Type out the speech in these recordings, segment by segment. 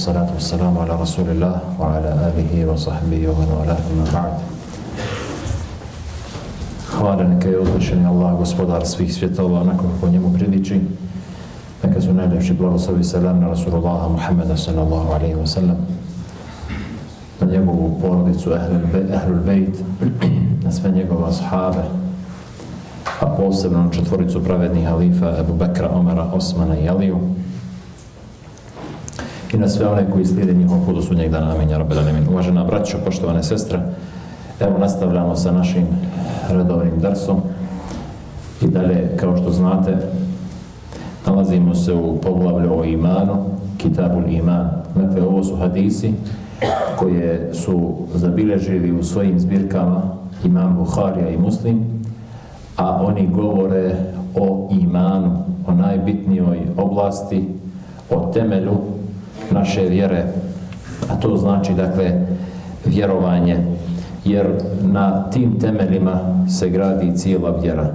wassalatu wassalamu ala rasulillah wa ala alihi wa sahbihi wa man wala ba'd. Hvala neka je uzvišen Allah, gospodar svih svjetova, onako po njemu priliči. Neka su najljepši blagoslovi salam na Rasulullaha Muhammeda sallallahu alaihi wa sallam. Na njegovu porodicu Ehlul Bejt, na sve njegove ashaabe, a posebno na četvoricu pravednih halifa Ebu Bekra, Omara, Osmana i Aliju, na sve one koji slijede njihov put do sudnjeg dana. Amin, Uvažena braćo, poštovane sestre, evo nastavljamo sa našim redovnim darsom i dalje, kao što znate, nalazimo se u poglavlju o imanu, Kitabul Iman. Dakle, ovo su hadisi koje su zabilježili u svojim zbirkama imam Buharija i Muslim, a oni govore o imanu, o najbitnijoj oblasti, o temelju naše vjere, a to znači dakle vjerovanje, jer na tim temeljima se gradi cijela vjera.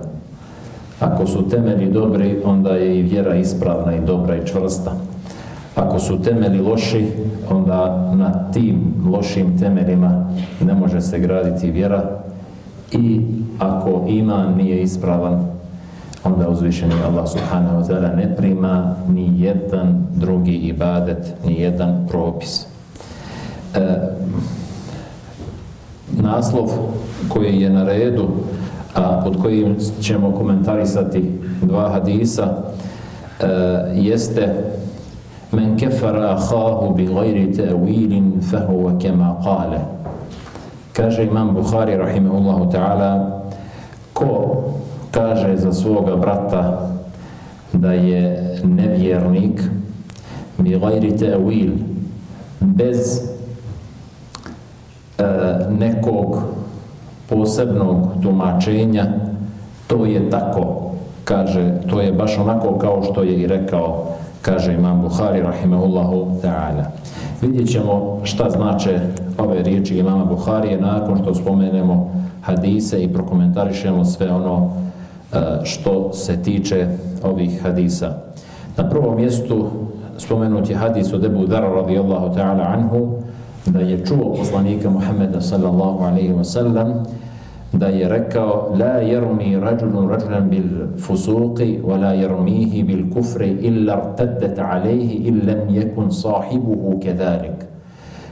Ako su temelji dobri, onda je i vjera ispravna i dobra i čvrsta. Ako su temelji loši, onda na tim lošim temeljima ne može se graditi vjera i ako iman nije ispravan, onda uzvišeni Allah subhanahu wa ta'ala ne prima ni jedan drugi ibadet, ni jedan propis. E, naslov koji je na redu, a pod kojim ćemo komentarisati dva hadisa, e, jeste Men kefara ahahu bi gajri ta'wilin fahuwa kema kale. Kaže imam Buhari rahimahullahu ta'ala ko kaže za svoga brata da je nevjernik bi gajri ta'wil bez e, nekog posebnog tumačenja to je tako kaže to je baš onako kao što je i rekao kaže imam Buhari rahimahullahu ta'ala. Vidjet ćemo šta znače ove riječi imama Buharije nakon što spomenemo hadise i prokomentarišemo sve ono što se tiče ovih hadisa. Na prvom mjestu spomenut je hadis od Ebu Dara radijallahu ta'ala anhu da je čuo poslanika Muhammeda sallallahu alaihi wa sallam da je rekao la jermi rađulun rađulan bil fusuqi wa la jermihi bil kufri illa rtaddat alaihi illam jekun sahibuhu kedalik.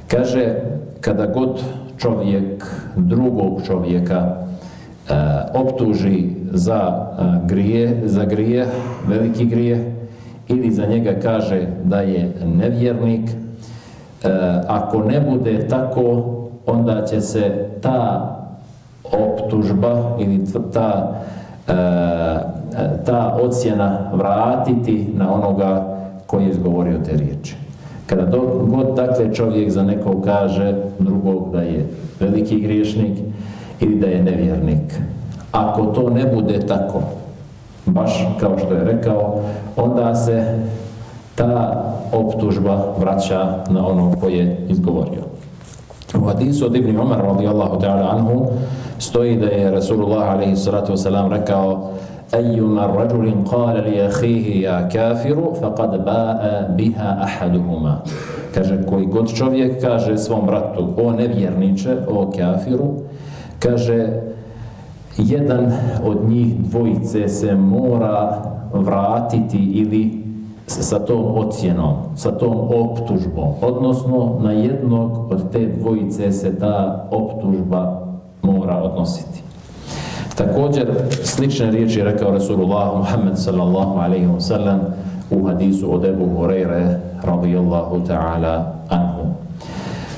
Kaže, kada god čovjek drugog čovjeka e, optuži za e, grije, za grije, veliki grije, ili za njega kaže da je nevjernik, e, ako ne bude tako, onda će se ta optužba ili ta, e, ta ocjena vratiti na onoga koji je izgovorio te riječi. Kada god dakle čovjek za nekog kaže drugog da je veliki griješnik ili da je nevjernik. Ako to ne bude tako, baš kao što je rekao, onda se ta optužba vraća na ono koje je izgovorio. U hadisu od Ibn Umar radijallahu ta'ala anhu stoji da je Rasulullah alaihi salatu wasalam rekao Ejuma rađulin kale li ahihi ja kafiru faqad ba'a biha ahaduhuma Kaže, koji god čovjek kaže svom bratu, o nevjerniče, o kafiru, kaže jedan od njih dvojice se mora vratiti ili sa tom ocjenom, sa tom optužbom, odnosno na jednog od te dvojice se ta optužba mora odnositi. Također, slične riječi je rekao Rasulullah Muhammed sallallahu alaihi wa sallam u hadisu od Ebu Hureyre radijallahu ta'ala anhu.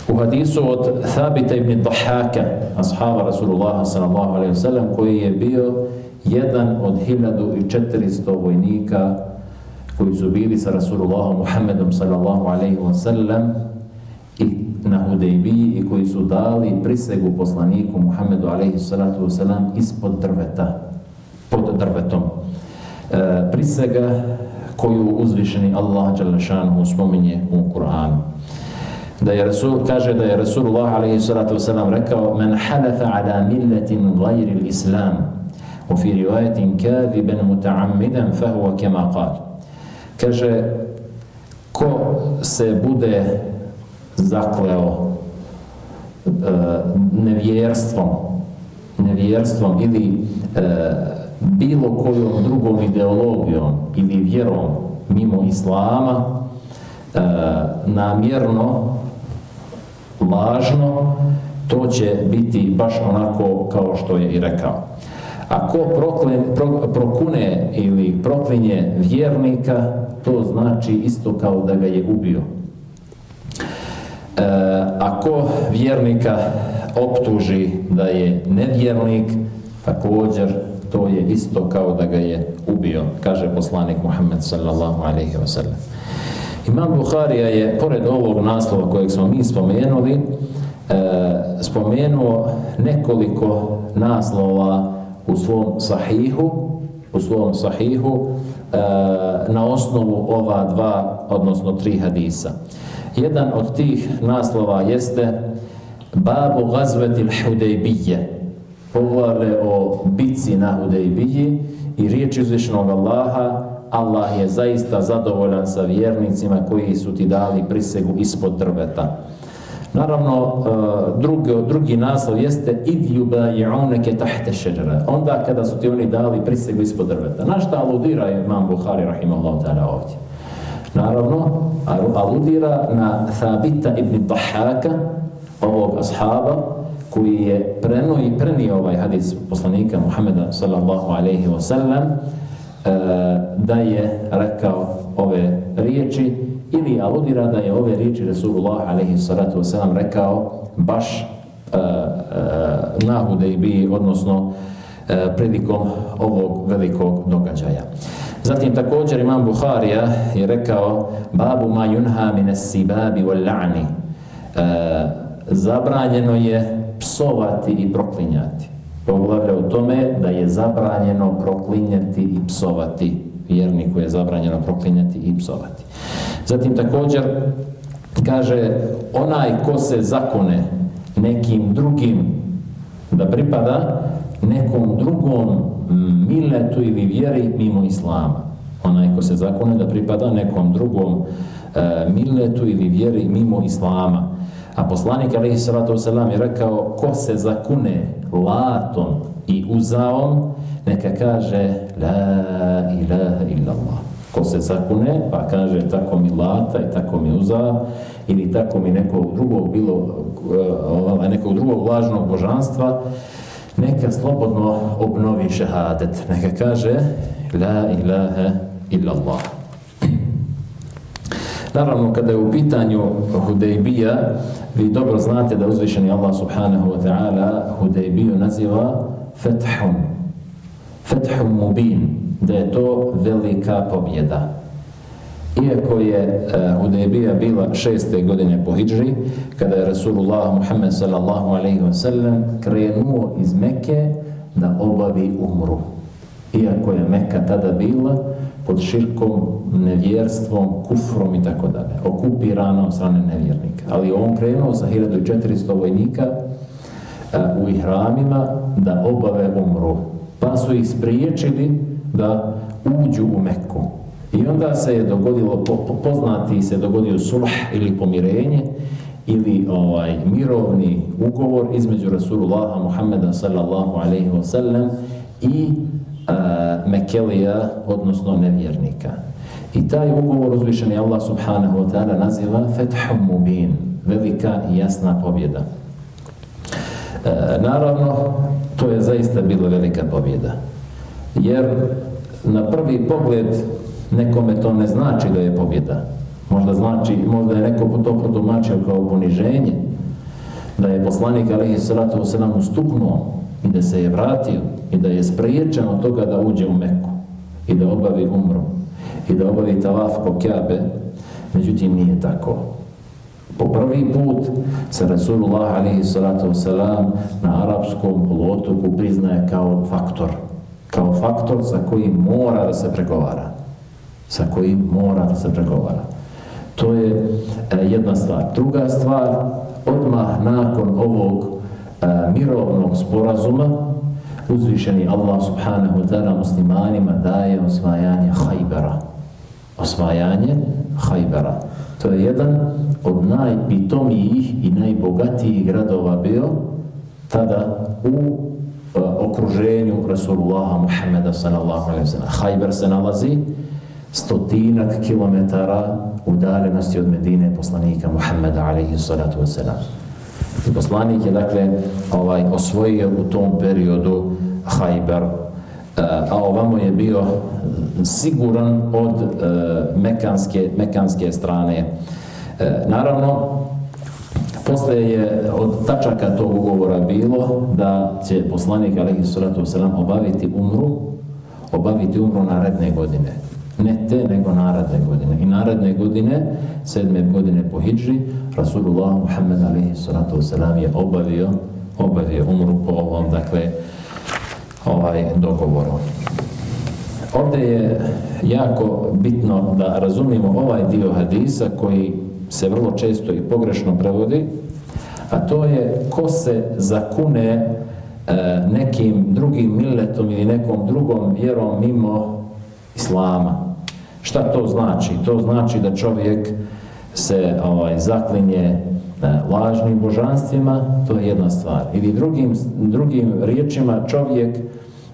U hadisu od Thabita ibn Dahaka, ashaba Rasulullah sallallahu koji je bio jedan od 1400 vojnika koji su bili sa Rasulullahom Muhammedom sallallahu i na Hudejbiji i koji su dali prisegu poslaniku Muhammedu wasalam ispod drveta, pod drvetom. E, prisega koju uzvišeni Allah Đalešanhu spominje u Kur'anu. Da je Rasul, kaže da je Rasulullah alaihi salatu wasalam rekao Men halafa ala milletin gajri l'islam u fi rivajetin kadiben muta'ammidan fahuwa kema qal. Kaže, ko se bude zakleo e, nevjerstvom, nevjerstvom ili e, bilo kojom drugom ideologijom ili vjerom mimo islama, e, namjerno, lažno, to će biti baš onako kao što je i rekao. Ako proklen, pro, prokune ili proklinje vjernika, to znači isto kao da ga je ubio. E, ako vjernika optuži da je nevjernik, također to je isto kao da ga je ubio, kaže poslanik Muhammed sallallahu alaihi wa sallam. Imam Buharija je, pored ovog naslova kojeg smo mi spomenuli, e, spomenuo nekoliko naslova u svom sahihu, u svom sahihu e, na osnovu ova dva, odnosno tri hadisa. Jedan od tih naslova jeste Babu gazvetil Hudejbije, poglavlje o bici na Hudejbiji i riječ uzvišenog Allaha Allah je zaista zadovoljan sa vjernicima koji su ti dali prisegu ispod drveta. Naravno, e, drugi, drugi naslov jeste id yubayi'unaka tahta shajara. Onda kada su ti oni dali prisegu ispod drveta. Na šta aludira Imam Buhari rahimahullahu ta'ala ovdje? Naravno, aludira na Thabita ibn Dahaka, ovog ashaba, koji je preno i prenio ovaj hadis poslanika Muhammeda sallallahu alaihi wa sallam, da je rekao ove riječi ili aludira da je ove riječi Resulullah alaihi salatu wasalam rekao baš uh, na Hudejbi, odnosno uh, prilikom ovog velikog događaja. Zatim također imam Buharija je rekao babu ma yunha min sibabi wal la'ni zabranjeno je psovati i proklinjati. Poglavlja u tome da je zabranjeno proklinjati i psovati. Vjerniku je zabranjeno proklinjati i psovati. Zatim također kaže onaj ko se zakone nekim drugim da pripada nekom drugom miletu ili vjeri mimo islama. Onaj ko se zakone da pripada nekom drugom e, miletu ili vjeri mimo islama. A poslanik alaihi salatu je rekao ko se zakune latom i uzaom neka kaže la ilaha illallah ko se zakune, pa kaže tako mi lata i tako mi uza, ili tako mi nekog drugog bilo, ovaj, nekog drugog lažnog božanstva, neka slobodno obnovi šehadet. Neka kaže la ilaha illallah. Naravno, kada je u pitanju Hudejbija, vi dobro znate da uzvišeni Allah subhanahu wa ta'ala Hudejbiju naziva Fethum. Fethum mubin da je to velika pobjeda. Iako je uh, Hudejbija bila šeste godine po Hidžri, kada je Rasulullah Muhammed sallallahu alaihi wa sallam krenuo iz Mekke da obavi umru. Iako je Mekka tada bila pod širkom, nevjerstvom, kufrom i tako dalje, okupirana od strane nevjernika. Ali on krenuo sa 1400 vojnika uh, u ihramima da obave umru. Pa su ih spriječili da uđu u Meku. I onda se je dogodilo, po, po, poznati se dogodio sulh ili pomirenje ili ovaj mirovni ugovor između Rasulullaha Muhammeda sallallahu alaihi wa sallam i Mekelija, odnosno nevjernika. I taj ugovor uzvišen je Allah subhanahu wa ta'ala naziva Fethum Mubin, velika i jasna pobjeda. E, naravno, to je zaista bila velika pobjeda jer na prvi pogled nekome to ne znači da je pobjeda. Možda znači, možda je neko to protumačio kao poniženje, da je poslanik Alihi Salatu Veselam ustuknuo i da se je vratio i da je spriječen od toga da uđe u Meku i da obavi umru i da obavi tavaf po Kjabe, međutim nije tako. Po prvi put se Rasulullah Alihi Salatu Veselam na arapskom polotoku priznaje kao faktor – kao faktor sa kojim mora da se pregovara. Sa kojim mora da se pregovara. To je e, jedna stvar. Druga stvar, odmah nakon ovog e, mirovnog sporazuma, uzvišeni Allah subhanahu wa ta'ala muslimanima daje osvajanje hajbera. osvajanje Hajbera. To je jedan od najpitomijih i najbogatijih gradova bio tada u e, okruženju Rasulullaha Muhammeda sallallahu alaihi wa Hajber se nalazi stotinak kilometara udaljenosti od Medine poslanika Muhammeda alaihi salatu wasalam. Poslanik je dakle ovaj, osvojio u tom periodu Hajber, e, a ovamo je bio siguran od e, mekanske, mekanske strane. E, naravno, Poslije je od tačaka tog ugovora bilo da će poslanik alaihi salatu wasalam obaviti umru, obaviti umru naredne godine. Ne te, nego naredne godine. I naredne godine, sedme godine po hijđri, Rasulullah Muhammed alaihi salatu wasalam je obavio, obavio umru po ovom, dakle, ovaj dogovoru. Ovdje je jako bitno da razumijemo ovaj dio hadisa koji se vrlo često i pogrešno prevodi, a to je ko se zakune e, nekim drugim miletom ili nekom drugom vjerom mimo Islama. Šta to znači? To znači da čovjek se ovaj, zaklinje e, lažnim božanstvima, to je jedna stvar. Ili drugim, drugim riječima čovjek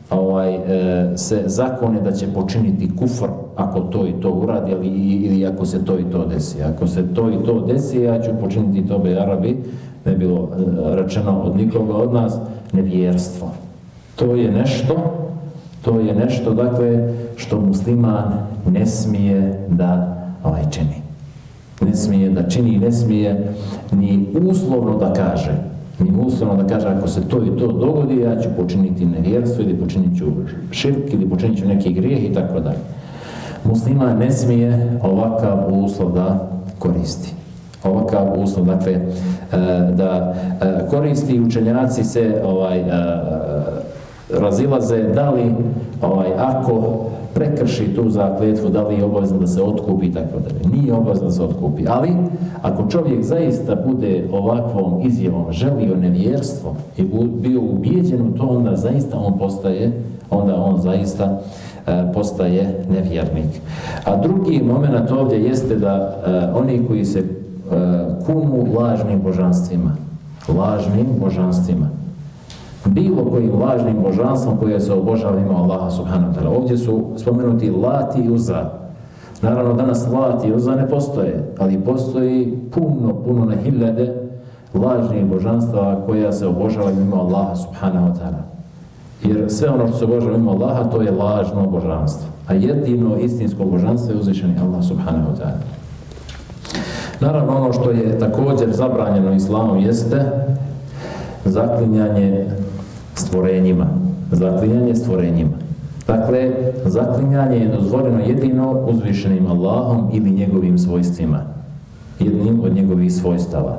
ovaj, e, se zakone da će počiniti kufr ako to i to uradi ili, ili ako se to i to desi. Ako se to i to desi, ja ću počiniti to be Arabi, ne bilo e, rečeno od nikoga od nas, nevjerstvo. To je nešto, to je nešto, dakle, što musliman ne smije da ovaj čini. Ne smije da čini, ne smije ni uslovno da kaže mi uslovno da kaže ako se to i to dogodi, ja ću počiniti nevjerstvo ili počinit ću širk ili počinit ću neki grijeh i tako dalje. Muslima ne smije ovakav uslov da koristi. Ovakav uslov, dakle, e, da e, koristi učenjaci se ovaj, e, razilaze da li ovaj, ako prekrši tu zakletvu, da li je obavezno da se otkupi i tako dalje. Nije obavezno da se otkupi. Ali, ako čovjek zaista bude ovakvom izjavom želio nevjerstvo i bio ubijeđen u to, onda zaista on postaje, onda on zaista e, postaje nevjernik. A drugi moment ovdje jeste da e, oni koji se e, kunu lažnim božanstvima, lažnim božanstvima, bilo kojim lažnim božanstvom koje se obožava ima Allaha subhanahu wa ta'ala. Ovdje su spomenuti Lat i Uza. Naravno danas Lat i Uza ne postoje, ali postoji puno, puno na hiljade lažnih božanstva koja se obožava ima Allaha subhanahu wa ta'ala. Jer sve ono što se obožava ima Allaha, to je lažno božanstvo. A jedino istinsko božanstvo je uzvišeni Allah subhanahu wa ta'ala. Naravno, ono što je također zabranjeno islamom jeste zaklinjanje stvorenjima. Zaklinjanje stvorenjima. Dakle, zaklinjanje je dozvoljeno jedino uzvišenim Allahom ili njegovim svojstvima. Jednim od njegovih svojstava.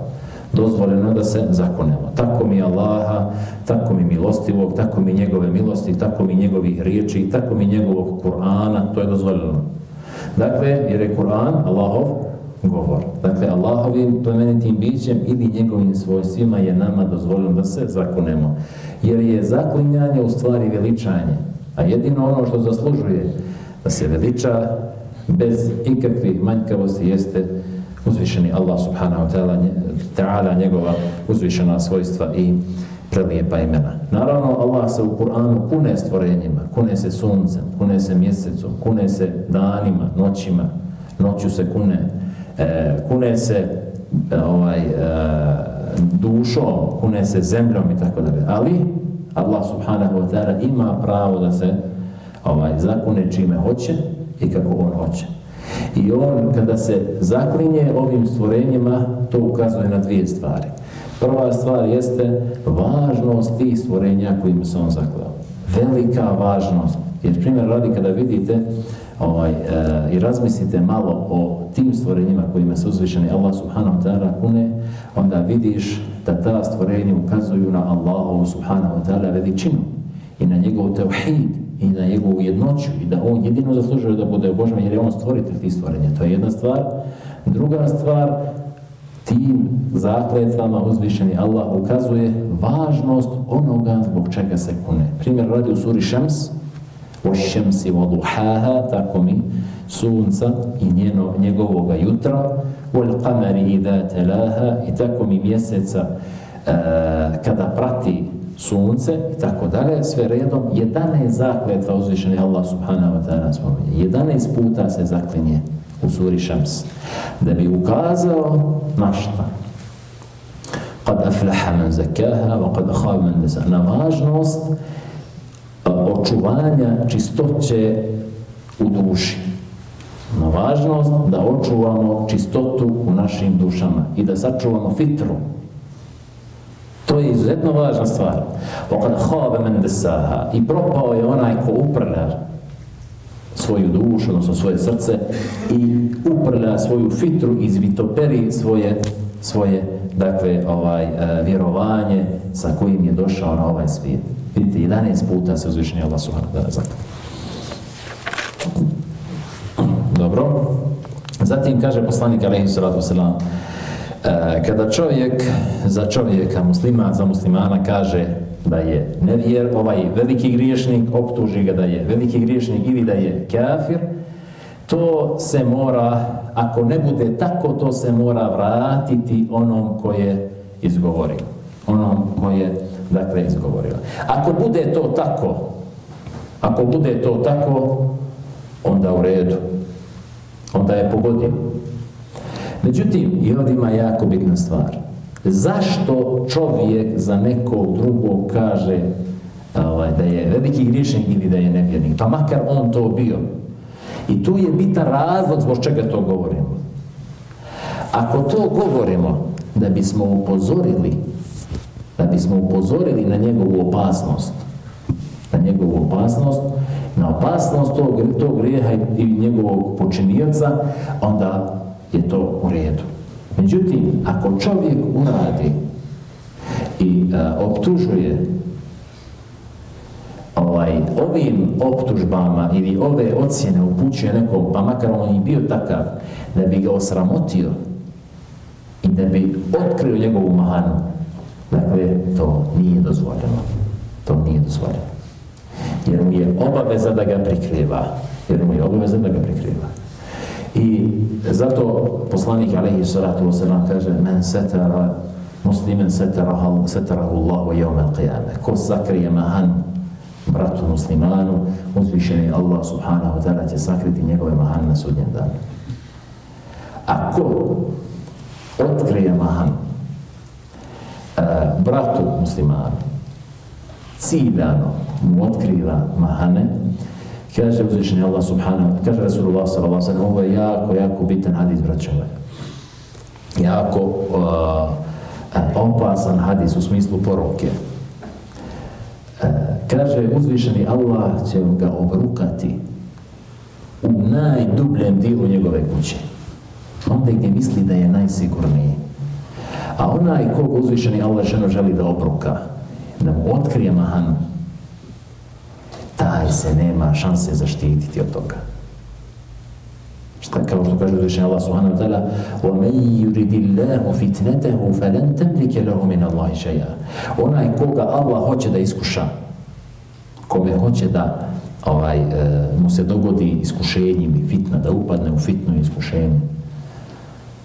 Dozvoljeno da se zakonemo. Tako mi Allaha, tako mi milostivog, tako mi njegove milosti, tako mi njegovih riječi, tako mi njegovog Kur'ana, to je dozvoljeno. Dakle, jer je Kur'an Allahov govor. Dakle, Allahovim plemenitim bićem ili njegovim svojstvima je nama dozvoljeno da se zakonemo. Jer je zaklinjanje u stvari veličanje. A jedino ono što zaslužuje da se veliča bez ikakvih manjkavosti jeste uzvišeni Allah subhanahu ta'ala, njegova uzvišena svojstva i prelijepa imena. Naravno, Allah se u Kur'anu kune stvorenjima, kune se suncem, kune se mjesecom, kune se danima, noćima, noću se kune, kune se e, ovaj, e, dušom, kune se zemljom i tako dalje. Ali Allah subhanahu wa ta'ala ima pravo da se ovaj, zakune čime hoće i kako on hoće. I on kada se zaklinje ovim stvorenjima, to ukazuje na dvije stvari. Prva stvar jeste važnost tih stvorenja kojim se on zaklao. Velika važnost. Jer primjer radi kada vidite ovaj, e, i razmislite malo o tim stvorenjima kojima se uzvišeni Allah subhanahu wa ta'ala kune, onda vidiš da ta stvorenja ukazuju na Allahu subhanahu wa ta'ala veličinu i na njegov tevhid i na njegovu jednoću i da on jedino zaslužuje da bude obožavan jer je on stvoritelj tih stvorenja. To je jedna stvar. Druga stvar, tim zakletvama uzvišeni Allah ukazuje važnost onoga zbog čega se kune. Primjer radi u suri Šems, وَالشَّمْسِ وَضُحَاهَا Tako mi sunca i njeno, njegovoga jutra وَالْقَمَرِ إِذَا تَلَاهَا I tako mi mjeseca uh, kada prati sunce i tako dalje, sve redom, 11 zakletva uzvišeni Allah subhanahu wa ta'ala spominje. 11 puta se zaklinje u suri Šams. Da bi ukazao na šta? Kad aflaha man zakaha, wa kad ahab man desa. Na važnost Pa očuvanja čistoće u duši. Na važnost da očuvamo čistotu u našim dušama i da sačuvamo fitru. To je izuzetno važna stvar. Okada habe mendesaha. I propao je onaj ko uprlja svoju dušu, odnosno svoje srce i uprlja svoju fitru, izvitoperi svoje, svoje dakle, ovaj, eh, vjerovanje sa kojim je došao na ovaj svijet. Vidite, 11 puta se uzvišenje Allah subhanahu wa ta'ala Dobro. Zatim kaže poslanik alaihi salatu wasalam E, kada čovjek za čovjeka muslima, za muslimana kaže da je nevjer, ovaj veliki griješnik, optuži ga da je veliki griješnik ili da je kafir, to se mora, ako ne bude tako, to se mora vratiti onom koje izgovorio. Onom koje, dakle, izgovorio. Ako bude to tako, ako bude to tako, onda u redu. Onda je pogodio. Međutim, i ovdje ima jako bitna stvar. Zašto čovjek za nekog drugog kaže ovaj, da je veliki griješnik ili da je nevjernik? Pa makar on to bio. I tu je bitan razlog zbog čega to govorimo. Ako to govorimo da bismo upozorili da bismo upozorili na njegovu opasnost na njegovu opasnost na opasnost tog, tog grijeha i njegovog počinioca onda je to u redu. Međutim, ako čovjek uradi i a, optužuje ovaj, ovim optužbama ili ove ocjene upućuje nekog, pa makar on i bio takav, da bi ga osramotio i da bi otkrio njegovu mahanu, dakle, to nije dozvoljeno. To nije dozvoljeno. Jer mu je obaveza da ga prikriva. Jer mu je obaveza da ga prikriva. I zato poslanik alaihi salatu wasalam kaže men setara muslimen setarahu, Allahu jevme al-qiyame. Ko sakrije mahan bratu muslimanu, uzvišeni Allah subhanahu wa ta'ala će sakriti njegove mahan na sudnjem danu. Ako otkrije mahan bratu muslimanu, ciljano mu otkriva mahane, Kaže uzvišeni Allah subhanahu, kaže Rasulullah sallallahu ovo je jako, jako bitan hadis, braćove. Jako uh, opasan hadis u smislu poruke. Uh, kaže uzvišeni Allah će ga obrukati u najdubljem dijelu njegove kuće. Onda gdje misli da je najsigurniji. A onaj kog uzvišeni Allah ženo želi da obruka, da mu otkrije mahanu, taj se nema šanse zaštititi od toga. Šta kao što kaže uzvišenje Allah subhanahu wa ta'ala وَمَنْ يُرِدِ اللَّهُ فِتْنَتَهُ فَلَنْ تَمْلِكَ لَهُ مِنَ اللَّهِ شَيَا Onaj koga Allah hoće da iskuša, kome hoće da ovaj, e, mu se dogodi iskušenje ili fitna, da upadne u fitnu iskušenje.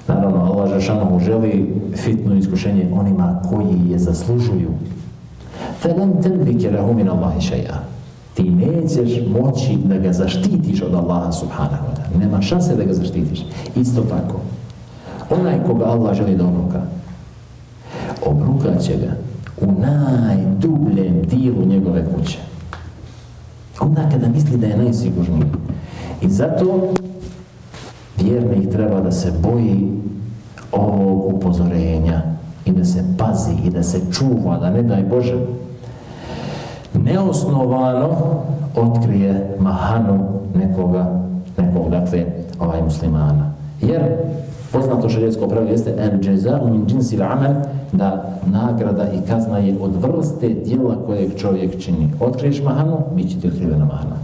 Naravno, Allah Žešanohu želi fitnu iskušenje onima koji je zaslužuju. فَلَنْ تَمْلِكَ لَهُ مِنَ اللَّهِ شَيَا ti nećeš moći da ga zaštitiš od Allaha subhanahu wa ta'ala. Nema šanse da ga zaštitiš. Isto tako, onaj koga Allah želi da obruka, obrukat će ga u najdubljem dijelu njegove kuće. Onda kada misli da je najsigurniji. I zato vjernik treba da se boji ovog upozorenja i da se pazi i da se čuva, da ne daj Bože, neosnovano otkrije mahanu nekoga, nekog, dakle, ovaj muslimana. Jer poznato šarijetsko pravilo jeste el džezau min džinsi l'amal da nagrada i kazna je od vrste dijela kojeg čovjek čini. Otkriješ mahanu, bit će ti otkrivena mahana.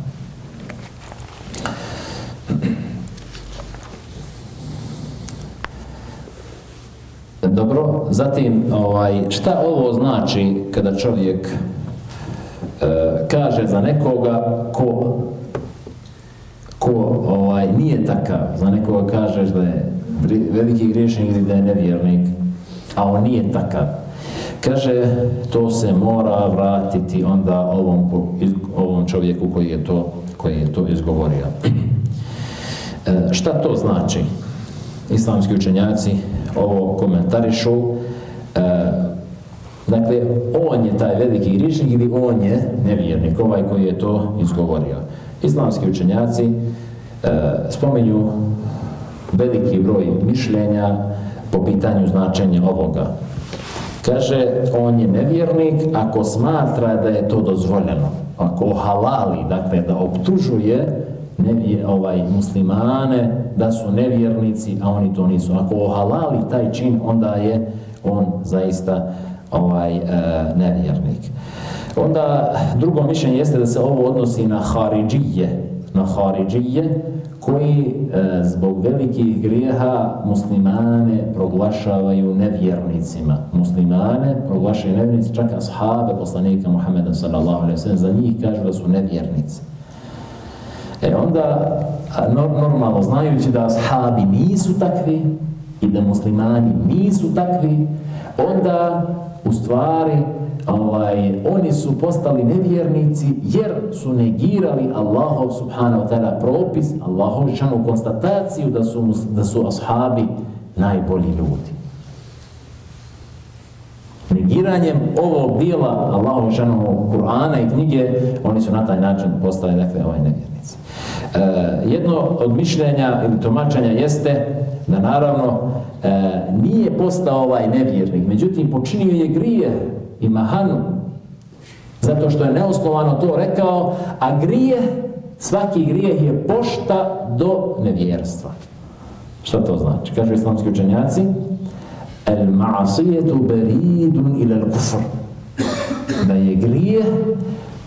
Dobro, zatim, ovaj, šta ovo znači kada čovjek kaže za nekoga ko ko ovaj, nije takav, za nekoga kažeš da je veliki griješnik ili da je nevjernik, a on nije takav. Kaže, to se mora vratiti onda ovom, ovom čovjeku koji je to, koji je to izgovorio. E, šta to znači? Islamski učenjaci ovo komentarišu. E, dakle, on je taj veliki griješnik ili on je nevjernik, ovaj koji je to izgovorio. Islamski učenjaci e, spominju veliki broj mišljenja po pitanju značenja ovoga. Kaže, on je nevjernik ako smatra da je to dozvoljeno. Ako halali, dakle, da optužuje nevje, ovaj, muslimane da su nevjernici, a oni to nisu. Ako ohalali taj čin, onda je on zaista ovaj, e, nevjernik. Onda drugo mišljenje jeste da se ovo odnosi na haridžije, na haridžije koji e, zbog velikih grijeha muslimane proglašavaju nevjernicima. Muslimane proglašaju nevjernici, čak ashabe poslanika Muhammeda sallallahu alaihi za njih kažu da su nevjernici. E onda, normalno znajući da ashabi nisu takvi i da muslimani nisu takvi, onda u stvari ovaj, oni su postali nevjernici jer su negirali Allahov subhanahu wa ta'ala propis, Allahov šanu konstataciju da su, da su ashabi najbolji ljudi. Negiranjem ovog dijela Allahov Kur'ana i knjige, oni su na taj način postali dakle, ovaj nevjernici. E, jedno od mišljenja ili tumačenja jeste da naravno e, nije postao ovaj nevjernik, međutim počinio je grije i mahanu zato što je neosnovano to rekao, a grije, svaki grijeh je pošta do nevjerstva. Šta to znači? Kažu islamski učenjaci, el ma'asijetu beridun ila kufr. Da je grije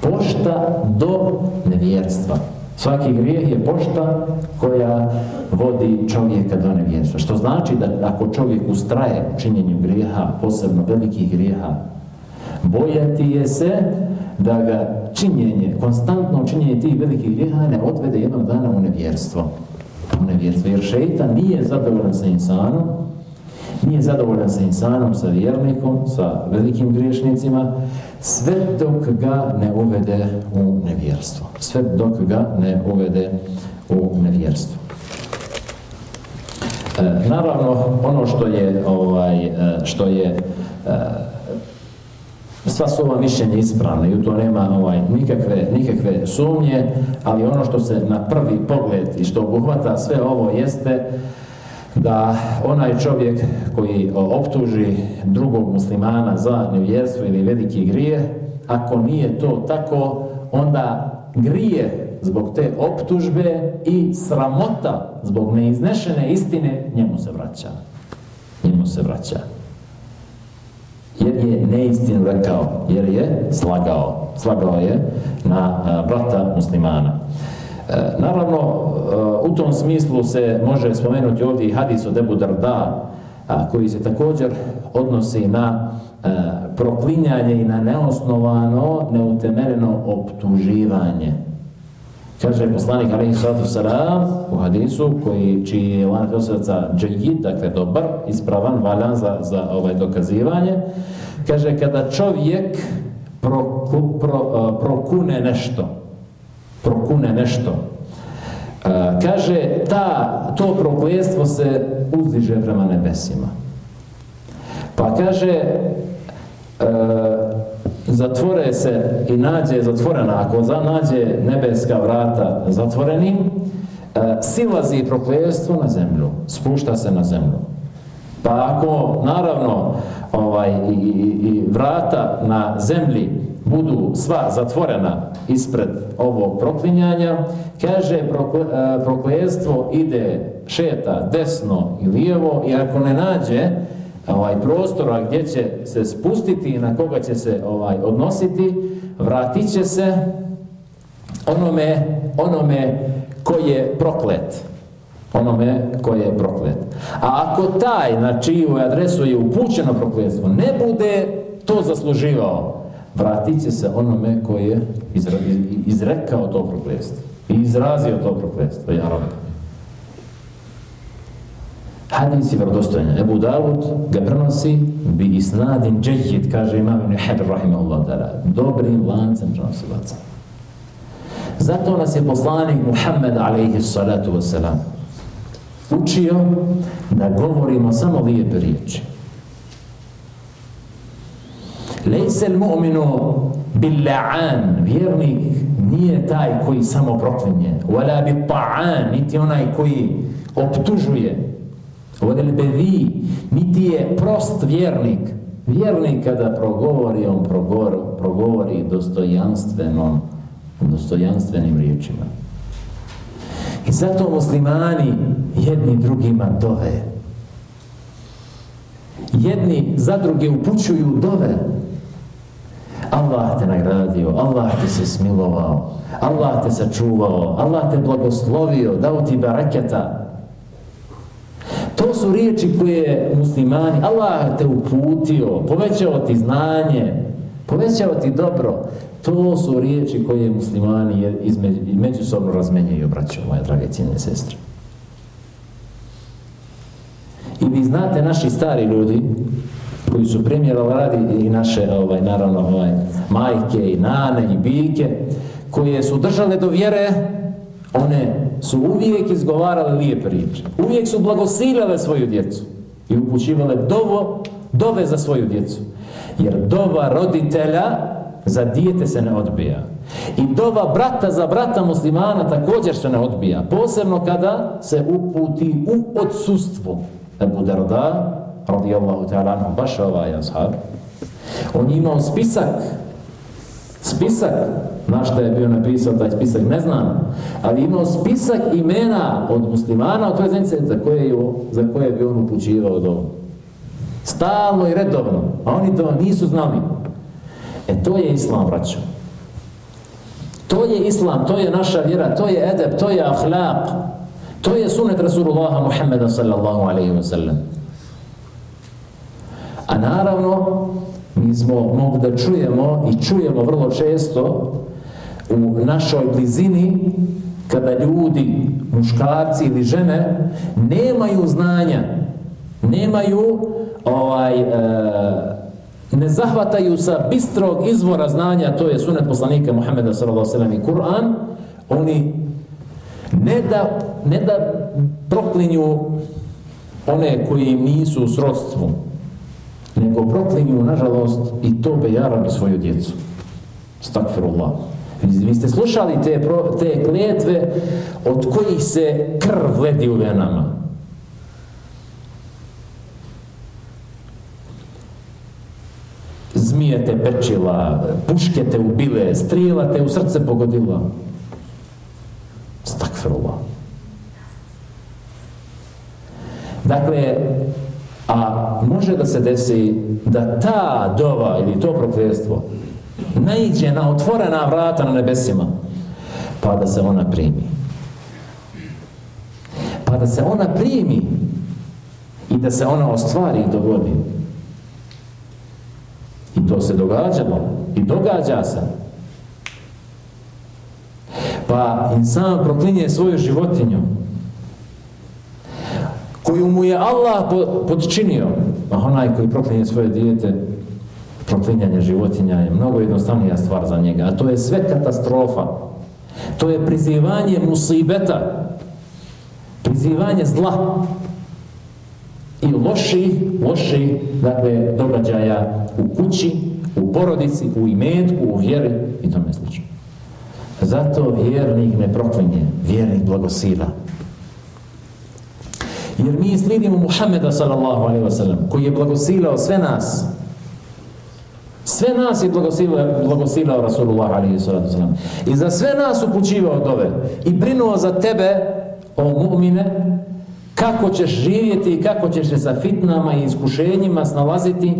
pošta do nevjerstva. Svaki grijeh je pošta koja vodi čovjeka do nevjerstva. Što znači da ako čovjek ustraje u činjenju grijeha, posebno velikih grijeha, bojati je se da ga činjenje, konstantno činjenje tih velikih grijeha ne odvede jednog dana u nevjerstvo. U nevjerstvo. Jer šeitan nije zadovoljan sa insanom, nije zadovoljan sa insanom, sa vjernikom, sa velikim griješnicima, sve dok ga ne uvede u nevjerstvo. Sve dok ga ne uvede u nevjerstvo. E, naravno, ono što je, ovaj, e, što je e, sva su ova mišljenja ispravna i u to nema ovaj, nikakve, nikakve sumnje, ali ono što se na prvi pogled i što obuhvata sve ovo jeste da onaj čovjek koji optuži drugog muslimana za nevjerstvo ili veliki grije, ako nije to tako, onda grije zbog te optužbe i sramota zbog neiznešene istine njemu se vraća. Njemu se vraća. Jer je neistinu rekao, jer je slagao. Slagao je na brata muslimana. E, naravno, e, u tom smislu se može spomenuti ovdje i hadis od Ebu Darda, koji se također odnosi na e, proklinjanje i na neosnovano, neutemeljeno optuživanje. Kaže poslanik alaihi sallatu salam u hadisu koji čiji je lanak osjeca džegid, dakle dobar, ispravan, valjan za, za ovaj dokazivanje. Kaže kada čovjek proku, pro, prokune nešto, prokune nešto. E, kaže, ta, to prokletstvo se uzdiže prema nebesima. Pa kaže, e, zatvore se i nađe zatvorena, ako nađe nebeska vrata zatvorenim, e, silazi prokletstvo na zemlju, spušta se na zemlju. Pa ako, naravno, ovaj, i, i vrata na zemlji budu sva zatvorena ispred ovog proklinjanja, kaže e, proklestvo ide šeta desno i lijevo i ako ne nađe ovaj prostora gdje će se spustiti i na koga će se ovaj odnositi, vratit će se onome, onome koji je proklet. Onome koji je proklet. A ako taj na čiju adresu je upućeno prokletstvo ne bude to zasluživao, vratit će se onome koji je izrekao to prokletstvo i izrazio to prokletstvo, ja rob. Hadis je vjerodostojan. Ebu Davud ga prenosi bi isnadin džehid, kaže imam ibn Hajar rahimahullah ta'ala, dobrim lancem prenosilaca. Zato nas je poslanik Muhammed alaihi salatu wasalam učio da govorimo samo lijepe riječi. Lejse mu'minu billa'an, vjernik nije taj koji samo proklinje, wala bi ta'an, niti onaj koji optužuje, wala bevi, niti je prost vjernik. Vjernik kada progovori, on progovori, progovori dostojanstvenom, dostojanstvenim riječima. I zato muslimani jedni drugima dove. Jedni za druge upućuju dove. Allah te nagradio, Allah te se smilovao, Allah te sačuvao, Allah te blagoslovio, dao ti baraketa. To su riječi koje muslimani, Allah te uputio, povećao ti znanje, povećao ti dobro. To su riječi koje muslimani između, međusobno razmenjaju, braćo moje drage cijene sestre. I vi znate, naši stari ljudi, koji su primjerali radi i naše, ovaj, naravno, ovaj, majke i nane i bike, koje su držale do vjere, one su uvijek izgovarale lijepe riječi. Uvijek su blagosiljale svoju djecu i upućivale dovo, dove za svoju djecu. Jer dova roditelja za dijete se ne odbija. I dova brata za brata muslimana također se ne odbija. Posebno kada se uputi u odsustvu. Ebu Darda, radijallahu ta'ala anhu, baš ovaj ashab, on je imao spisak, spisak, na što je bio napisao taj spisak, ne znam, ali imao spisak imena od muslimana, od toj za koje, je, za koje bi on upućivao do Stalno i redovno, a oni to nisu znali. E to je islam, braćo. To je islam, to je naša vjera, to je edeb, to je ahlak, to je sunet Rasulullaha Muhammeda sallallahu alaihi wa sallam. Naravno, mi smo mogli da čujemo i čujemo vrlo često u našoj blizini kada ljudi, muškarci ili žene nemaju znanja, nemaju ovaj, e, ne zahvataju sa bistrog izvora znanja, to je sunet poslanika Muhammeda s.a.v. i Kur'an, oni ne da, ne da proklinju one koji nisu u srodstvu, nego proklinju, nažalost, i to bejarabi svoju djecu. Stakfirullah. Vi ste slušali te, te klijetve od kojih se krv ledi u venama. Zmije te pečila, puške te ubile, strijela te u srce pogodila. Stakfirullah. Dakle, a može da se desi da ta dova ili to prokljestvo naiđe na otvorena vrata na nebesima, pa da se ona primi. Pa da se ona primi i da se ona ostvari i dogodi. I to se događalo i događa se. Pa insan proklinje svoju životinju koju mu je Allah podčinio, a onaj koji proklinje svoje dijete, proklinjanje životinja je mnogo jednostavnija stvar za njega, a to je sve katastrofa. To je prizivanje musibeta, prizivanje zla i loši, loši, dakle, događaja u kući, u porodici, u imetku, u vjeri i tome slično. Zato vjernik ne proklinje, vjernik blagosila. Jer mi slijedimo Muhammeda sallallahu alaihi wa sallam, koji je blagosilao sve nas. Sve nas je blagosilao, Rasulullah alaihi wa sallam. I za sve nas upućivao dove. I brinuo za tebe, o mu'mine, kako ćeš živjeti i kako ćeš se sa fitnama i iskušenjima snalaziti,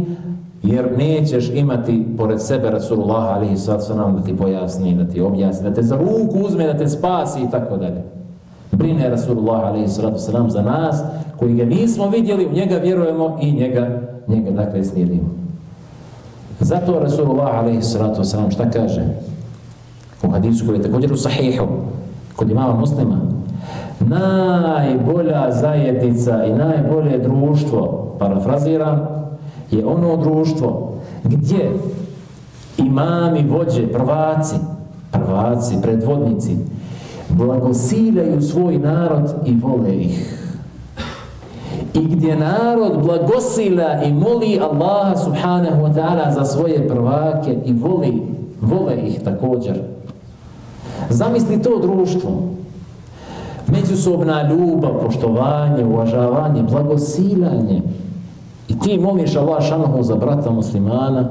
jer nećeš imati pored sebe Rasulullah alaihi sallam da ti pojasni, da ti objasni, da te za ruku uzme, da te spasi i tako dalje brine Rasulullah a.s. za nas, koji ga nismo vidjeli, u njega vjerujemo i njega, njega dakle slijedimo. Zato Rasulullah wasalam šta kaže? U hadisu koji je također u sahihu, kod imama muslima, najbolja zajednica i najbolje društvo, parafraziram, je ono društvo gdje imami, vođe, prvaci, prvaci, predvodnici, blagosiljaju svoj narod i vole ih. I gdje narod blagosilja i moli Allaha subhanahu wa ta'ala za svoje prvake i voli, vole ih također. Zamisli to društvo. Međusobna ljubav, poštovanje, uvažavanje, blagosiljanje. I ti moliš Allah šanohu za brata muslimana.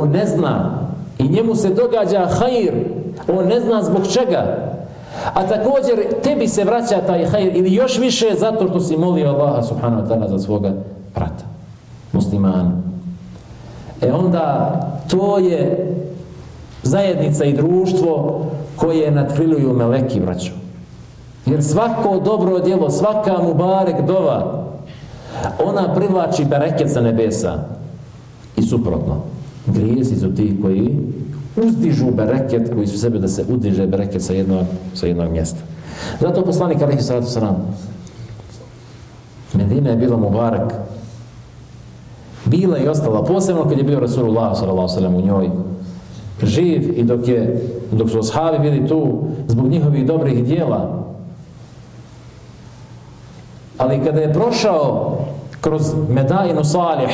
On ne zna i njemu se događa hajr. On ne zna zbog čega. A također tebi se vraća taj hajr ili još više zato što si molio Allaha subhanahu wa ta'ala za svoga brata, muslimana. E onda to je zajednica i društvo koje nadkriluju meleki, braću. Jer svako dobro djelo, svaka mu barek dova, ona privlači bereket sa nebesa. I suprotno, grijesi su ti koji uzdižu bereket, koji su sebe da se udiže bereket sa jednog, sa jednog mjesta. Zato poslanik Alihi Sallatu Sallam Medina je bila Mubarak. Bila i ostala, posebno kad je bio Rasulullah sallallahu u njoj. Živ i dok, je, dok su ashabi bili tu zbog njihovih dobrih dijela. Ali kada je prošao kroz Medajinu Salih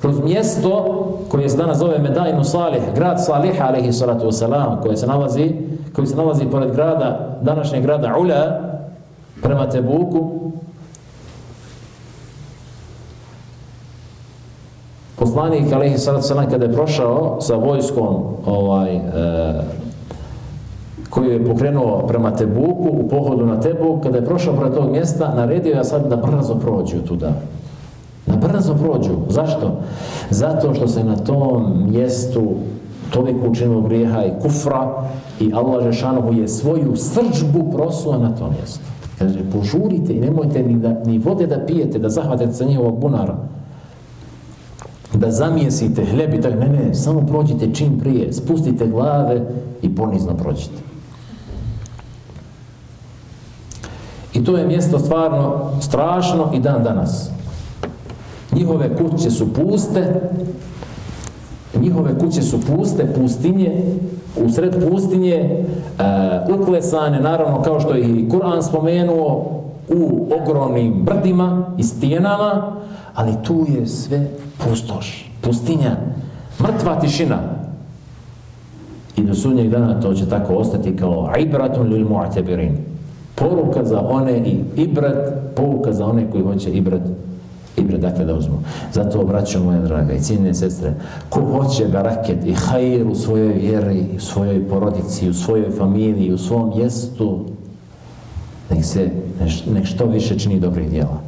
kroz mjesto koje se danas zove Medajnu Salih, grad Salih alaihi salatu wasalam, koje se nalazi, koji se nalazi pored grada, današnjeg grada Ula, prema Tebuku, poslanik alaihi salatu wasalam kada je prošao sa vojskom ovaj, e, koju je pokrenuo prema Tebuku, u pohodu na Tebuk, kada je prošao pored tog mjesta, naredio je sad da brzo prođu tuda. Da brzo prođu. Zašto? Zato što se na tom mjestu toliko učinilo grijeha i kufra i Allah Žešanohu je svoju srđbu prosuo na tom mjestu. Kaže, požurite i nemojte ni, da, ni vode da pijete, da zahvatite sa njihovog bunara. Da zamijesite hljeb i tako, ne, ne, samo prođite čim prije, spustite glave i ponizno prođite. I to je mjesto stvarno strašno i dan danas. Njihove kuće su puste, njihove kuće su puste, pustinje, u sred pustinje, uh, uklesane, naravno, kao što je i Kur'an spomenuo, u ogromnim brdima i stijenama, ali tu je sve pustoš, pustinja, mrtva tišina. I do sudnjeg dana to će tako ostati kao ibratun lil mu'tabirin. Poruka za one i ibrat, pouka za one koji hoće ibrat Ibre, dakle, da uzmu. Zato, obraćam moja draga i cijenine sestre, ko hoće baraket i hajir u svojoj vjeri, u svojoj porodici, u svojoj familiji, u svom mjestu, nek se, nek što više čini dobrih dijela.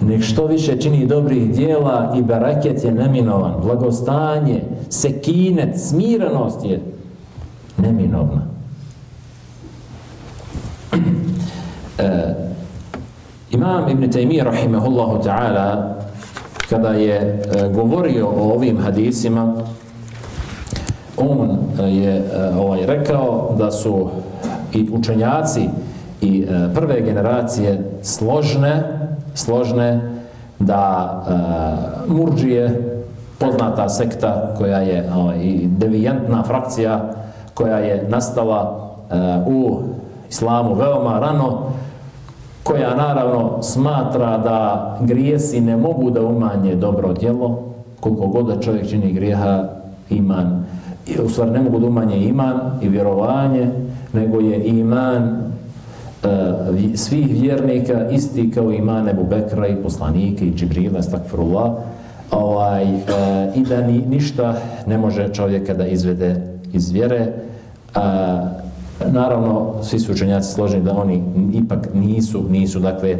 Nek što više čini dobrih dijela i baraket je neminovan, blagostanje, sekinet, smiranost je neminovna. Imam Ibn Taymi rahimahullahu ta'ala kada je e, govorio o ovim hadisima on e, je e, ovaj rekao da su i učenjaci i prve generacije složne složne da e, murđije poznata sekta koja je ovaj, devijantna frakcija koja je nastala e, u islamu veoma rano koja naravno smatra da grijesi ne mogu da umanje dobro djelo, koliko god da čovjek čini grijeha, iman, u stvari ne mogu da umanje iman i vjerovanje, nego je iman uh, svih vjernika isti kao iman Ebu Bekra i poslanike i Džibrila, stakfirullah, ovaj, uh, i da ni, ništa ne može čovjeka da izvede iz vjere, uh, Naravno, svi su učenjaci složeni da oni ipak nisu, nisu dakle,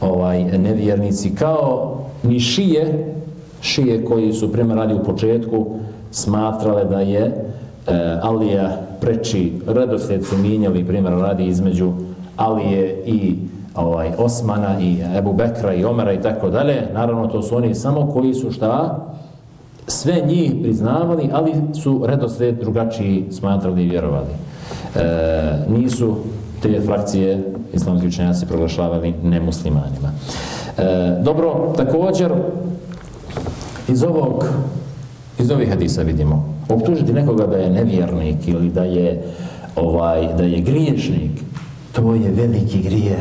ovaj, nevjernici, kao ni šije, šije koji su prema radi u početku smatrale da je e, Alija preči redosljed su minjali primjer radi između Alije i ovaj Osmana i Ebu Bekra i Omera i tako dalje. Naravno, to su oni samo koji su šta? sve njih priznavali, ali su redoslijed drugačiji smatrali i vjerovali. E, nisu te frakcije islamski učenjaci proglašavali nemuslimanima. E, dobro, također iz ovog iz ovih hadisa vidimo optužiti nekoga da je nevjernik ili da je ovaj da je griješnik to je veliki grije.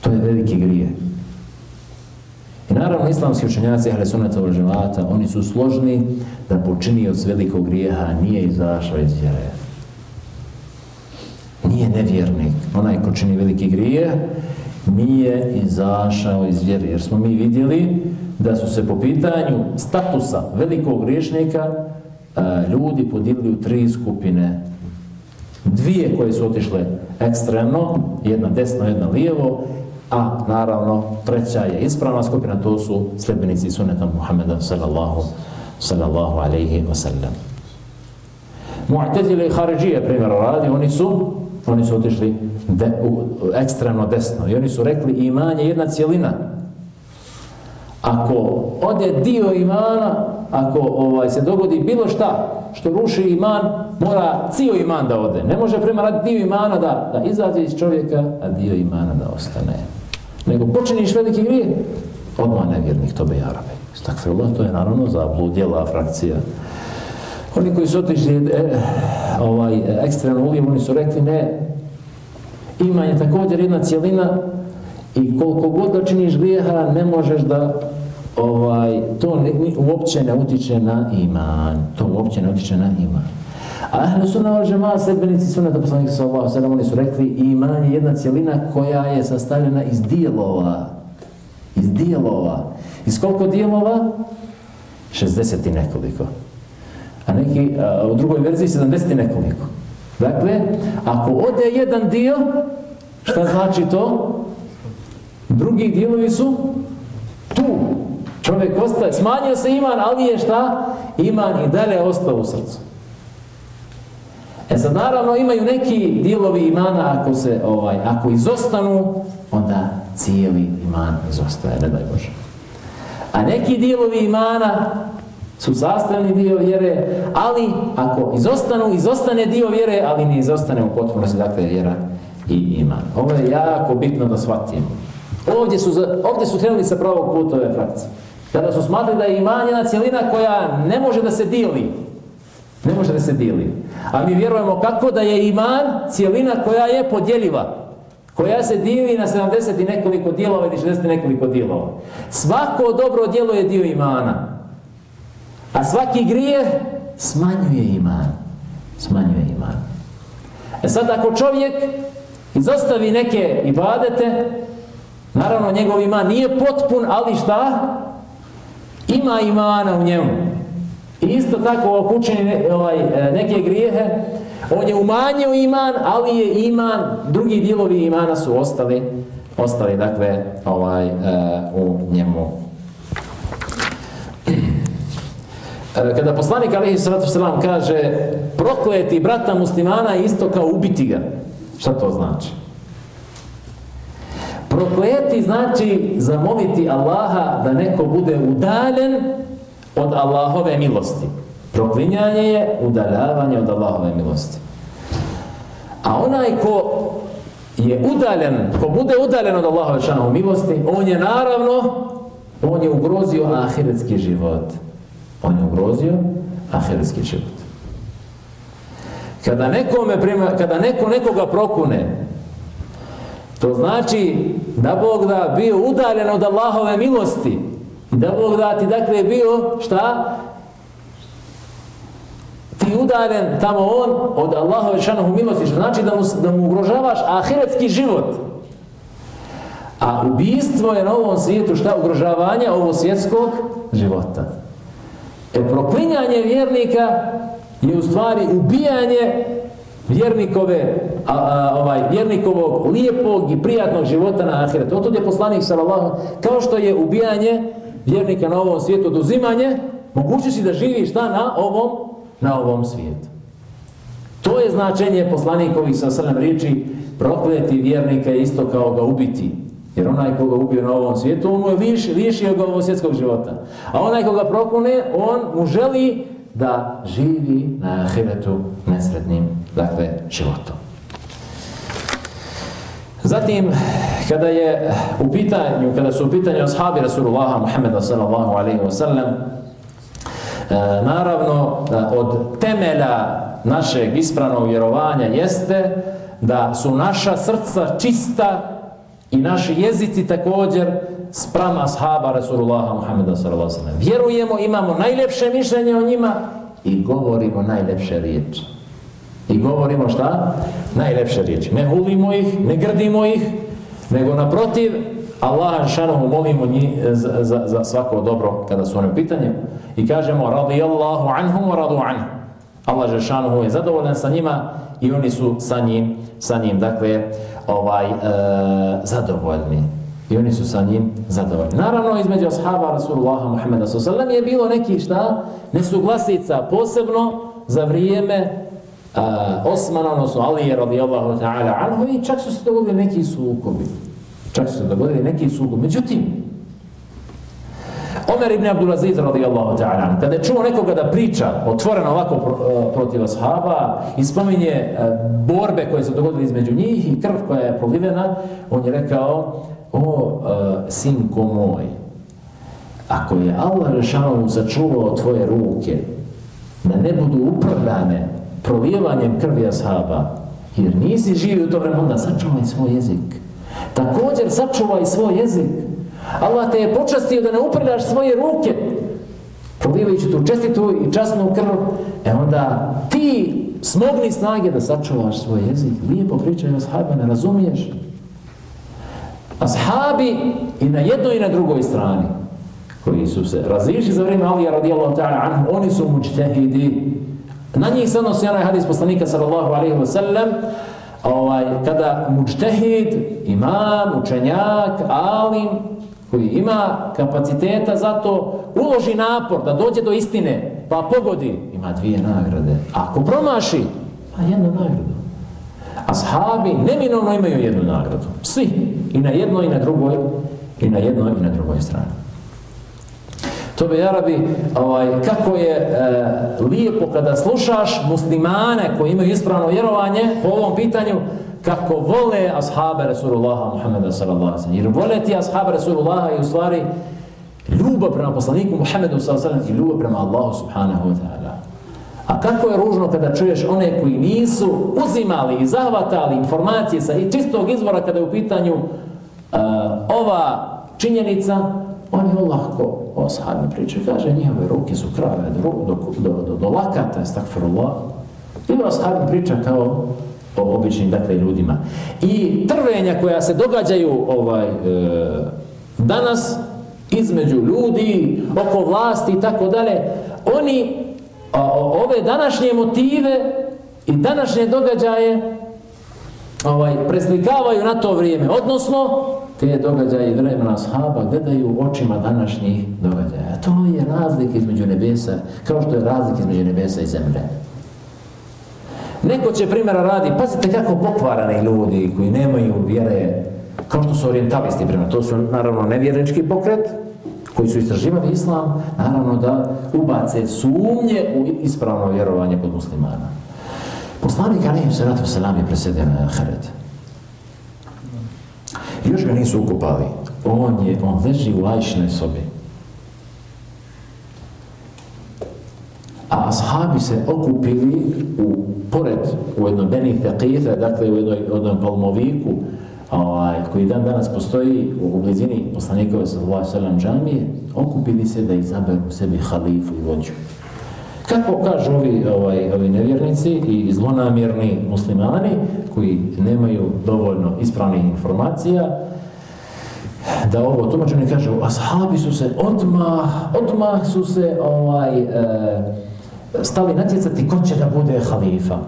To je veliki grije. I naravno islamski učenjaci wal džemata oni su složni da počinioc velikog grijeha nije izašao iz vjere nije nevjernik onaj ko čini veliki grijeh nije izašao iz vjere jer smo mi vidjeli da su se po pitanju statusa velikog griješnika ljudi podijelili u tri skupine. Dvije koje su otišle ekstremno, jedna desno, jedna lijevo, a naravno treća je ispravna skupina, to su sljedbenici suneta Muhammeda sallallahu, sallallahu alaihi wa sallam. Mu'tezile i Haridžije, primjer radi, oni su oni su otišli de, u, ekstremno desno i oni su rekli iman je jedna cijelina Ako ode dio imana, ako ovaj se dogodi bilo šta što ruši iman, mora cijel iman da ode. Ne može prema radi dio imana da, da izađe iz čovjeka, a dio imana da ostane. Nego počiniš veliki grijeh, odmah nevjernik to bejarabe. Stakfirullah, to je naravno za bludjela frakcija. Oni koji su otišli e, ovaj, ekstremno uvijem, oni su rekli ne, iman je također jedna cijelina i koliko god da činiš grijeha, ne možeš da ovaj, to ne, uopće ne utiče na iman. To uopće ne utiče na iman. A ahlu sunna wal džemaat sledbenici sunneta poslanika sallallahu alejhi oni su rekli iman je jedna cjelina koja je sastavljena iz dijelova. Iz dijelova. Iz koliko dijelova? 60 i nekoliko. A neki u drugoj verziji 70 i nekoliko. Dakle, ako ode jedan dio, šta znači to? Drugi dijelovi su tu. Čovjek ostaje, smanjio se iman, ali je šta? Iman i dalje ostao u srcu. E sad naravno imaju neki dijelovi imana ako se ovaj ako izostanu, onda cijeli iman izostaje, ne daj Bože. A neki dijelovi imana su sastavni dio vjere, ali ako izostanu, izostane dio vjere, ali ne izostane u potpunosti, dakle vjera i iman. Ovo je jako bitno da shvatimo. Ovdje su, ovdje su krenuli sa pravog puta ove frakcije. Kada su smatrali da je iman jedna cijelina koja ne može da se dijeli. Ne može da se dijeli. A mi vjerujemo kako da je iman cijelina koja je podjeljiva. Koja se dijeli na 70 i nekoliko dijelova ili 60 i nekoliko dijelova. Svako dobro dijelo je dio imana. A svaki grije smanjuje iman. Smanjuje iman. E sad ako čovjek izostavi neke ibadete, naravno njegov iman nije potpun, ali šta? ima imana u njemu. I isto tako ako učini ovaj, e, neke grijehe, on je umanjio iman, ali je iman, drugi dijelovi imana su ostali, ostali dakle, ovaj, uh, u njemu. E, kada poslanik Alihi Sratu Selam kaže prokleti brata muslimana isto kao ubiti ga. Šta to znači? Prokleti znači zamoliti Allaha da neko bude udaljen od Allahove milosti. Proklinjanje je udaljavanje od Allahove milosti. A onaj ko je udaljen, ko bude udaljen od Allahove šanove milosti, on je naravno, on je ugrozio ahiretski život. On je ugrozio ahiretski život. Kada nekome prima, kada neko nekoga prokune, To znači da Bog da bio udaljen od Allahove milosti. I da Bog da ti dakle bio šta? Ti udaljen tamo on od Allahove šanohu milosti. Što znači da mu, da mu ugrožavaš ahiretski život. A ubijstvo je na ovom svijetu šta? Ugrožavanje ovog svjetskog života. E proklinjanje vjernika je u stvari ubijanje vjernikove a, a, ovaj vjernikovog lijepog i prijatnog života na ahiret. Otud je poslanik sallallahu kao što je ubijanje vjernika na ovom svijetu oduzimanje, si da živiš šta na ovom na ovom svijetu. To je značenje poslanikovih sa srnem riječi prokleti vjernika isto kao ga ubiti. Jer onaj koga ubio na ovom svijetu, on mu je liš, lišio ga ovog svjetskog života. A onaj koga prokune, on mu želi da živi na ahiretu nesretnim, dakle, životom. Zatim, kada je u pitanju, kada su u pitanju ashabi Rasulullaha Muhammeda sallallahu alaihi wa sallam, e, naravno, e, od temelja našeg ispravnog vjerovanja jeste da su naša srca čista i naši jezici također sprama ashaba Rasulullaha Muhammeda sallallahu. Vjerujemo, imamo najljepše mišljenje o njima i govorimo najljepše riječi. I govorimo šta? Najlepše riječi. Ne hulimo ih, ne grdimo ih, nego naprotiv, Allah šanohu molimo njih za, za, za svako dobro kada su one u pitanju i kažemo radijallahu anhum wa radu anhu. Allah Žešanohu je zadovoljan sa njima i oni su sa njim, sa njim dakle, ovaj, e, zadovoljni. I oni su sa njim zadovoljni. Naravno, između ashaba Rasulullaha Muhammeda s.a.v. je bilo neki šta? Nesuglasica, posebno za vrijeme uh, Osman, odnosno Alije radijallahu ta'ala anhu i čak su se dogodili neki sukobi. Čak su se dogodili neki sukobi. Međutim, Omer ibn Abdulaziz radijallahu ta'ala kada je čuo nekoga da priča otvoreno ovako uh, protiv ashaba i spominje uh, borbe koje se dogodili između njih i krv koja je prolivena, on je rekao, o uh, sinko moj, ako je Allah rešanovu sačuvao tvoje ruke, da ne budu uprdane prolijevanjem krvi ashaba, jer nisi živi u to vreme, onda sačuvaj svoj jezik. Također sačuvaj svoj jezik. Allah te je počastio da ne uprljaš svoje ruke, prolijevajući tu čestitu i časnu krv, e onda ti smogni snage da sačuvaš svoj jezik. Lijepo pričaju ashaba, ne razumiješ? Ashabi i na jednoj i na drugoj strani, koji su se razišli za vrijeme Alija radijallahu ta'ala anhu, oni su mučtehidi, Na njih se odnosi onaj hadis poslanika sallallahu alaihi wa sallam, ovaj, kada mučtehid, imam, učenjak, alim, koji ima kapaciteta za to, uloži napor da dođe do istine, pa pogodi, ima dvije nagrade. Ako promaši, pa jednu nagradu. A sahabi neminovno imaju jednu nagradu. Svi. I na jednoj, i na drugoj, i na jednoj, i na drugoj strani. To bi Arabi, ovaj, kako je e, lijepo kada slušaš muslimane koji imaju ispravno vjerovanje po ovom pitanju, kako vole ashabe Rasulullaha Muhammeda sallallahu sallam. Jer vole ti ashabe Rasulullaha i u stvari ljubav prema poslaniku Muhammedu sallallahu sallam i ljubav prema Allahu subhanahu wa ta'ala. A kako je ružno kada čuješ one koji nisu uzimali i zahvatali informacije sa čistog izvora kada je u pitanju uh, ova činjenica, oni olahko o sahabi priče, kaže, njihove ruke su krave do, do, do, do, do lakata, stakfirullah. Ili o sahabi priča kao o običnim, dakle, ljudima. I trvenja koja se događaju ovaj, e, danas između ljudi, oko vlasti i tako dalje, oni a, ove današnje motive i današnje događaje ovaj, preslikavaju na to vrijeme. Odnosno, te događaje vremena shaba gledaju očima današnjih događaja. To je razlik između nebesa, kao što je razlik između nebesa i zemlje. Neko će primjera radi, pazite kako pokvarani ljudi koji nemaju vjere, kao što su orientalisti primjer, to su naravno nevjernički pokret, koji su istraživali islam, naravno da ubace sumnje u ispravno vjerovanje kod muslimana. Poslanik Alihim Salatu Salam je presedio na Hared. Još ga nisu ukupali. On je, on leži u lajšnoj sobi. A ashabi se okupili u, pored, u jednoj Beni Thaqitha, dakle u jednoj, jednom palmoviku, ovaj, koji dan danas postoji u blizini poslanikove sallallahu sallam džamije, okupili se da izaberu sebi halifu i vođu. Kako kažu ovi, ovaj, ovi nevjernici i zlonamjerni muslimani koji nemaju dovoljno ispravnih informacija, da ovo tumačeni kažu, ashabi su se odmah, odmah su se ovaj, e, stali natjecati ko će da bude halifa.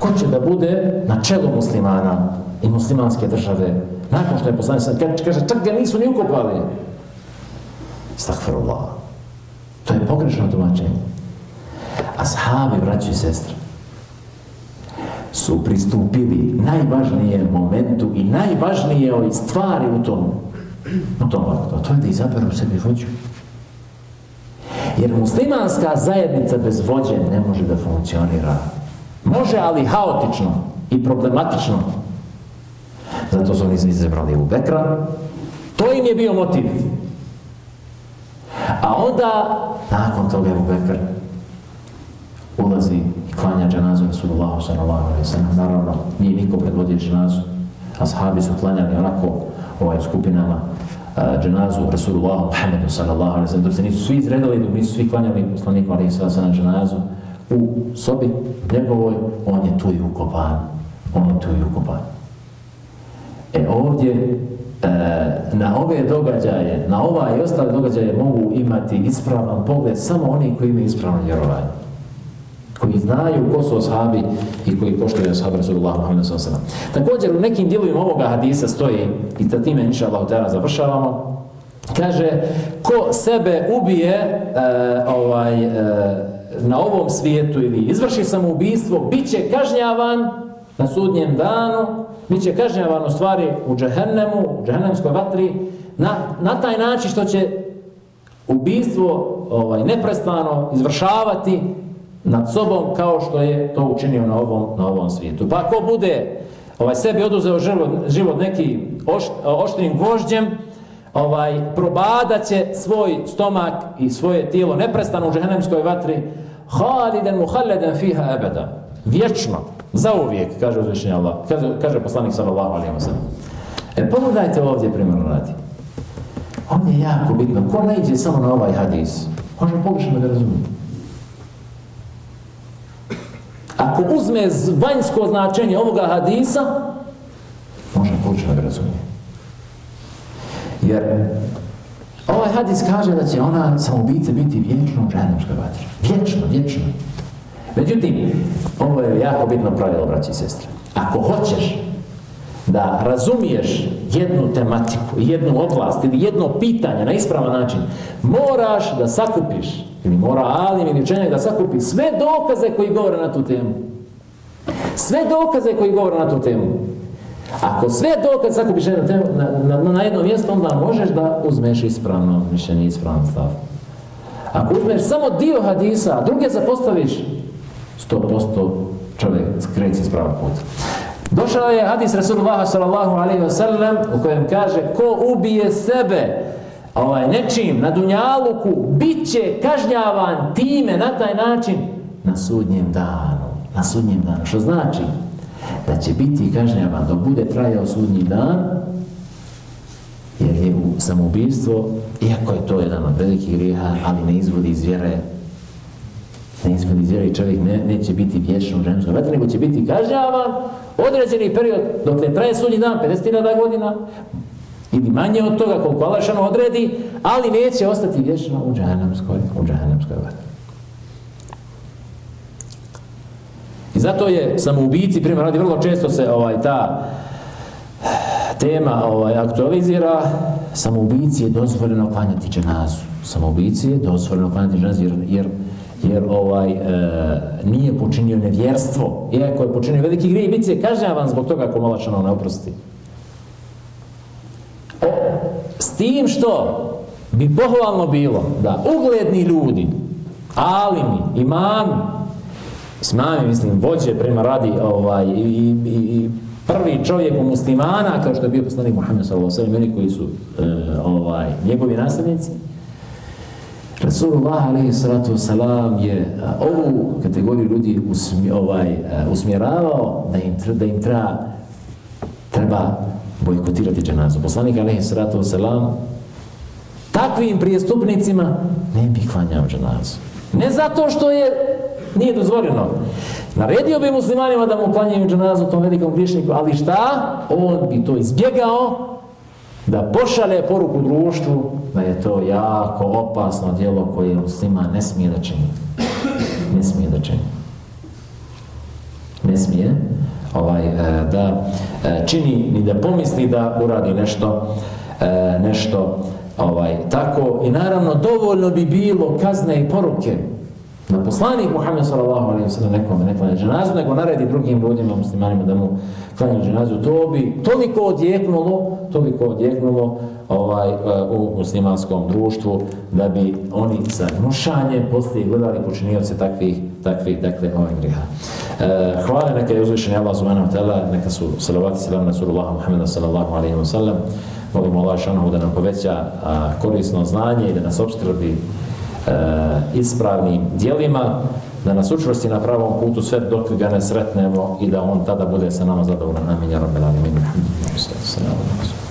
Ko će da bude na čelu muslimana i muslimanske države. Nakon što je poslanik sad kaže, čak ga nisu ni ukopali. Stakfirullah. To je pogrešno tumačenje. Ashabi, braći i sestre, su pristupili najvažnijem momentu i najvažnije stvari u tom, u tom. A to je da izaberu sebi vođu. Jer muslimanska zajednica bez vođe ne može da funkcionira. Može, ali haotično i problematično. Zato su oni izabrali u Bekra. To im je bio motiv. A onda, nakon toga u Bekr ulazi i klanja dženazu Rasulullahu sallallahu alaihi sallam. Naravno, nije niko predvodio dženazu. Ashabi su klanjali onako ovaj skupinama dženazu Rasulullahu Muhammedu sallallahu alaihi sallam. Dok se nisu svi izredali, dok nisu svi klanjali poslaniku alaihi sallam dženazu u sobi njegovoj, on je tu i ukopan. On je tu i ukopan. E ovdje e, na ove događaje, na ova i ostale događaje mogu imati ispravan pogled samo oni koji imaju ispravno vjerovanje. Koji znaju ko su ashabi i koji poštuju ashab Rasulullah Muhammed s.a.v. Također u nekim dijelovima ovoga hadisa stoji, i ta time inša Allah završavamo, kaže ko sebe ubije e, ovaj, e, na ovom svijetu ili izvrši samoubistvo, bit će kažnjavan na sudnjem danu bit će kažnjavan u stvari u džehennemu, u džehennemskoj vatri, na, na taj način što će ubijstvo ovaj, neprestano izvršavati nad sobom kao što je to učinio na ovom, na ovom svijetu. Pa ako bude ovaj, sebi oduzeo život, život neki ošt, oštrim gvožđem, ovaj, probadat će svoj stomak i svoje tijelo neprestano u džehennemskoj vatri, haliden muhalleden fiha ebeda. Vječno. Zauvijek, kaže uzvišenje Allah. Kaže, kaže poslanik sallallahu alaihi wa. E pogledajte ovdje primjerno radi. Ovdje je jako bitno. Ko ne samo na ovaj hadis, može pogrešno da razumije. Ako uzme vanjsko značenje ovoga hadisa, može pogrešno da razumije. Jer ovaj hadis kaže da će ona samoubice biti vječno u džahnemskoj vatri. Vječno, vječno. Međutim, ovo je jako bitno pravilo, braći i sestre. Ako hoćeš da razumiješ jednu tematiku, jednu oblast ili jedno pitanje na ispravan način, moraš da sakupiš, ili mora alim ili učenjak da sakupi sve dokaze koji govore na tu temu. Sve dokaze koji govore na tu temu. Ako sve dokaze sakupiš na, na, na, na jedno mjesto, onda možeš da uzmeš ispravno mišljenje, ispravan stav. Ako uzmeš samo dio hadisa, a druge zapostaviš, 100% čovjek skreće s pravog puta. Došao je hadis Rasulullah sallallahu alaihi wa u kojem kaže ko ubije sebe ovaj, nečim na dunjaluku bit će kažnjavan time na taj način na sudnjem danu. Na sudnjem danu. Što znači? Da će biti kažnjavan dok bude trajao sudnji dan jer je u samoubistvo, iako je to jedan od velikih grijeha, ali ne izvodi iz vjere ne izveli i čovjek ne, neće biti vječno u ženskom vatri, nego će biti kažnjavan određeni period dok ne traje sudnji dan, 50.000 godina, ili manje od toga koliko Allah odredi, ali neće ostati vječno u džahennemskoj, u džahennemskoj vatri. I zato je samoubici, primjer radi, vrlo često se ovaj ta tema ovaj, aktualizira, samoubici je dozvoljeno klanjati dženazu. Samoubici je dozvoljeno klanjati dženazu jer, jer jer ovaj e, nije počinio nevjerstvo, iako je počinio veliki grije i bit će kažnjavan zbog toga ako malačano ne oprosti. O, s tim što bi pohvalno bilo da ugledni ljudi, alimi, imami, smami, mislim, vođe prema radi ovaj, i, i, i prvi čovjek u muslimana, kao što je bio poslanik Muhammed sallallahu alejhi koji su e, ovaj, njegovi nasljednici, Rasulullah alaihi salatu je ovu kategoriju ljudi usmi, ovaj, usmjeravao da im, da im treba, treba bojkotirati dženazu. Poslanik alaihi salatu wasalam takvim prijestupnicima ne bi klanjao dženazu. Ne zato što je nije dozvoljeno. Naredio bi muslimanima da mu klanjaju dženazu tom velikom griješniku, ali šta? On bi to izbjegao da pošale poruku društvu da je to jako opasno djelo koje muslima ne smije da čini. Ne smije da čini. Ne smije ovaj, e, da e, čini ni da pomisli da uradi nešto e, nešto ovaj, tako i naravno dovoljno bi bilo kazne i poruke na poslanik Muhammed sallallahu alejhi ve sellem nekome ne klanja dženazu, nego naredi drugim ljudima, muslimanima da mu klanjaju dženazu. To bi toliko odjeknulo, toliko odjeknulo ovaj, u muslimanskom društvu da bi oni sa gnušanjem poslije gledali počinioce takvih, takvih dakle, ovaj griha. E, hvala neka je uzvišen Allah subhanahu wa ta'ala, neka su salavati salam na suru Muhammeda sallallahu alaihi wa sallam. Molimo Allah šanohu da nam poveća a, korisno znanje i da nas obskrbi e, ispravnim dijelima, da nas učvrsti na pravom putu sve dok ga ne sretnemo i da on tada bude sa nama zadovoljan. Amin. Ja rabbi, amin. Alhamdulillah. Salamu alaikum.